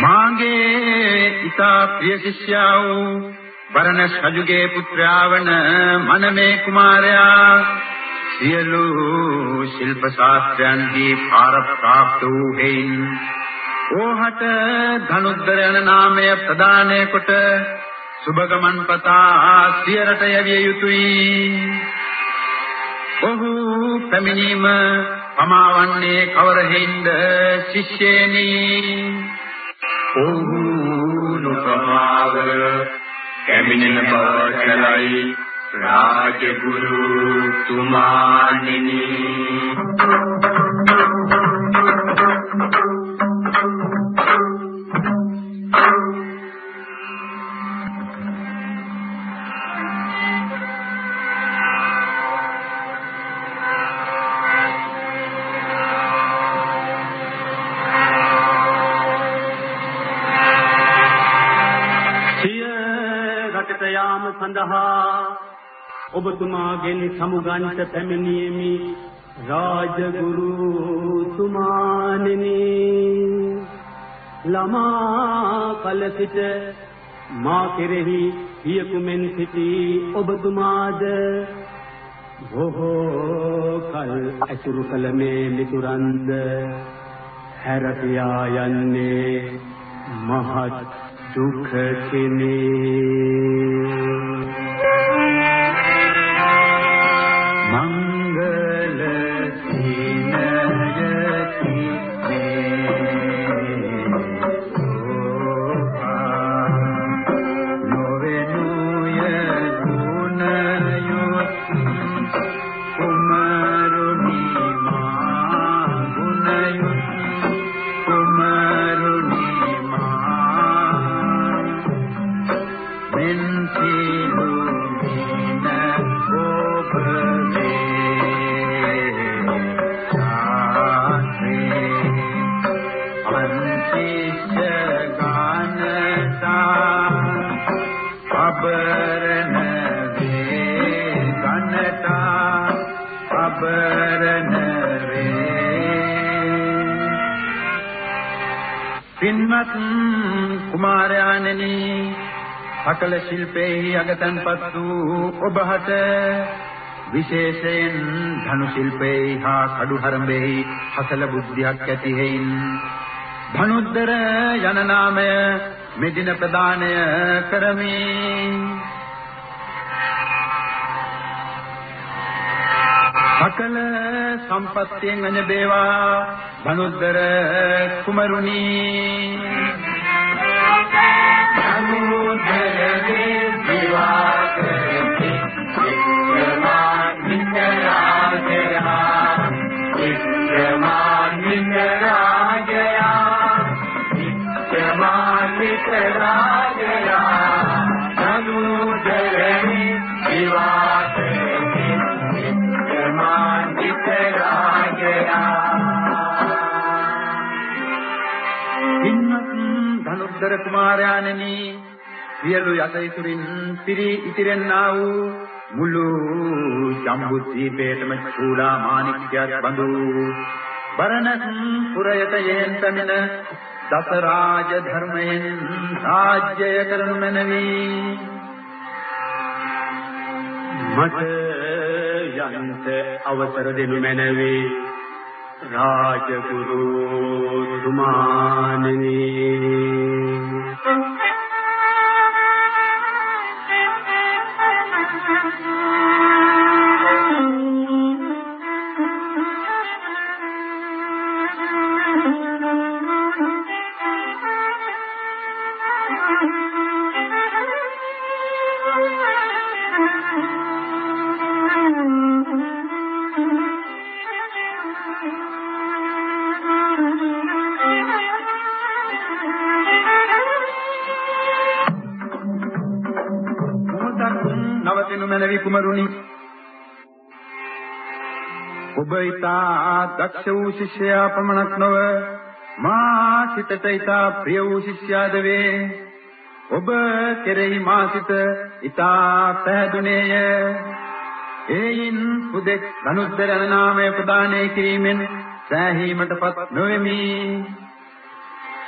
මාගේ ඊතා ප්‍රිය ශිෂ්‍යා වූ බරණස් රජුගේ පුත්‍රයා වන මනමේ කුමාරයා සියලු ශිල්ප ශාස්ත්‍රයන්ගේ පාර ප්‍රාප්ත වූ හේයින් ඕහට ධනුද්දර යන නාමය ප්‍රදානය කොට සුභගමන් පතා සියරට යවිය යුතුය. ඔහු පැමිණීම පමාවන්නේ කවර හේින්ද ශිෂ්‍යේනි ඔහු නුපමාව කැමිනෙන බව කලයි රාජගුරු තුමාණෙනි. සඳහා ඔබතුමාගෙන් සමුගන්ට පැමිණීමි රාජගුරු තුමාණෙනි. ළමා කල සිට මා කෙරෙහි පියකුමෙන් සිටි ඔබතුමාද බොහෝ කල් ඇසුරු කළ මේ මිතුරන්ද හැරපියා යන්නේ මහත් දුකකිනේ පින්වත් කුමාරයාණෙනි සකල ශිල්පේහි අගතන්පත් වූ ඔබහට විශේෂයෙන් ධනු ශිල්පේහි හා කඩු හරඹෙහි හසල බුද්ධියක් ඇති හේයින් ධනුද්දර යන නාමය මෙදින ප්‍රදානය කරමි. සකල සම්පත්තියෙන් අනබේවා ධනුද්දර කුමරුනි? ධනුද්දර දේවා. ධනුද්දර කුමාරයාණෙනි සියලු යසයිතුරින් පිරි ඉතිරෙන්නා වූ මුළු ජම්බුද්වීපයටම චූලා මාණික්‍යයක් බඳු බරණස් පුරයට යෙන් පැමිණ දස රාජ ධර්මයෙන් රාජ්‍යය කරනු මැනවි. මට යන්ත අවසර දෙනු මැනවි. රාජගුරු තුමාණනි. මැනවි කුමරුනි. ඔබ ඊතා දක්ෂ වූ ශිෂ්‍යයා පමණක් නොව මා සිතට ඊතා ප්‍රිය වූ ශිෂ්‍යයාද වේ. ඔබ කෙරෙහි මා සිත ඊතා පැහැදුනේය. එයින් පුදෙක් ධනුද්දර නාමය ප්‍රදානය කිරීමෙන් සෑහීමටපත් නොවෙමි.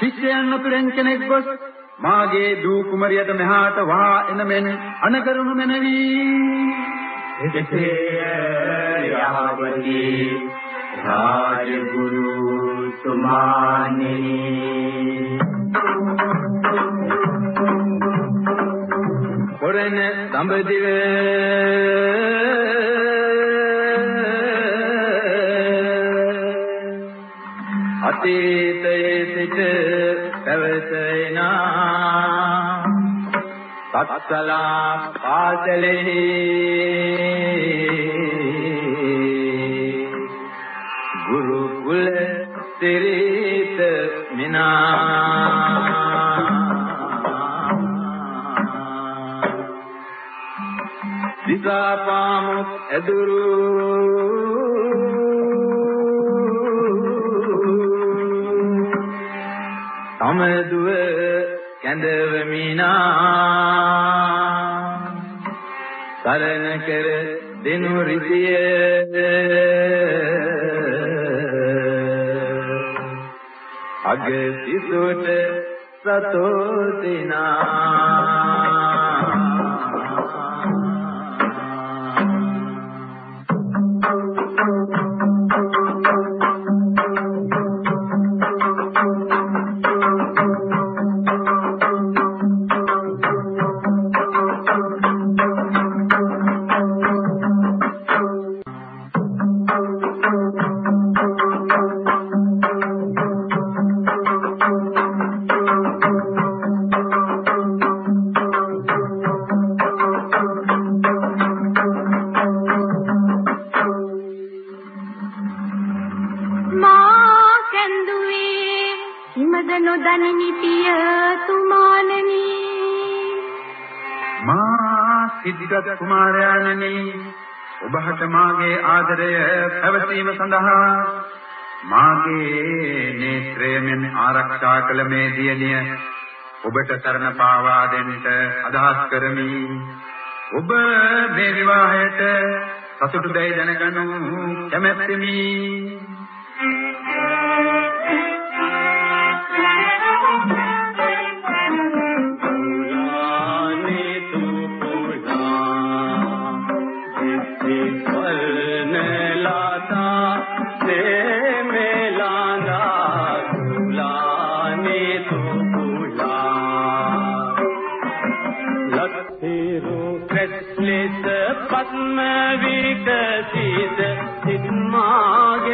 ශිෂ්‍යයන් අතුරෙන් කෙනෙක් ගොස් මාගේ දූ කුමරියට මෙහාට වහා එන මෙන් අනකරුණු මැනවි. එසේ යහපති රාජගුරු තුමානි. පොරණ දඹදිව අතීතයේ සිට පැවතෙනා. සත්සලා පාසලෙහි ගුරු කුල සිරිත මිනා. දිසාපාමුක් ඇදුරු කැඳවමිනා සරණ කර දෙනු රිසිය අග සිසුට සතෝතිනා සිද්ධාර්ථ කුමාරයාණනි ඔබට මාගේ ආදරය පැවසීම සඳහා මාගේ නේත්‍රයෙන් ආරක්ෂා කළ මේ දියණිය ඔබට සරණ පාවා දෙන්නට අදහස් කරමි. ඔබ මේ විවාහයට සතුටු දැයි දැනගනු කැමැත්තෙමි.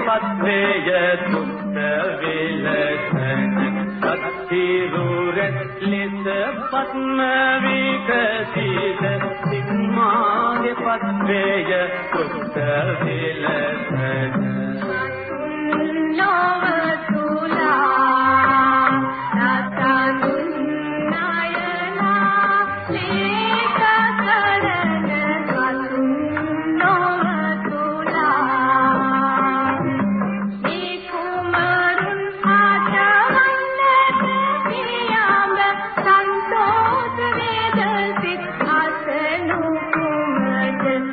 පත්වේය සුත්ත විලසන සත්තිරුරෙත් ලෙස පත්ම විකසීත සිග්මාගේ පත්වේය සුත්ත විලසන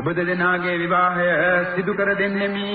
ඔබ දෙදෙනාගේ විවාහය සිදු කර දෙන්නෙමි.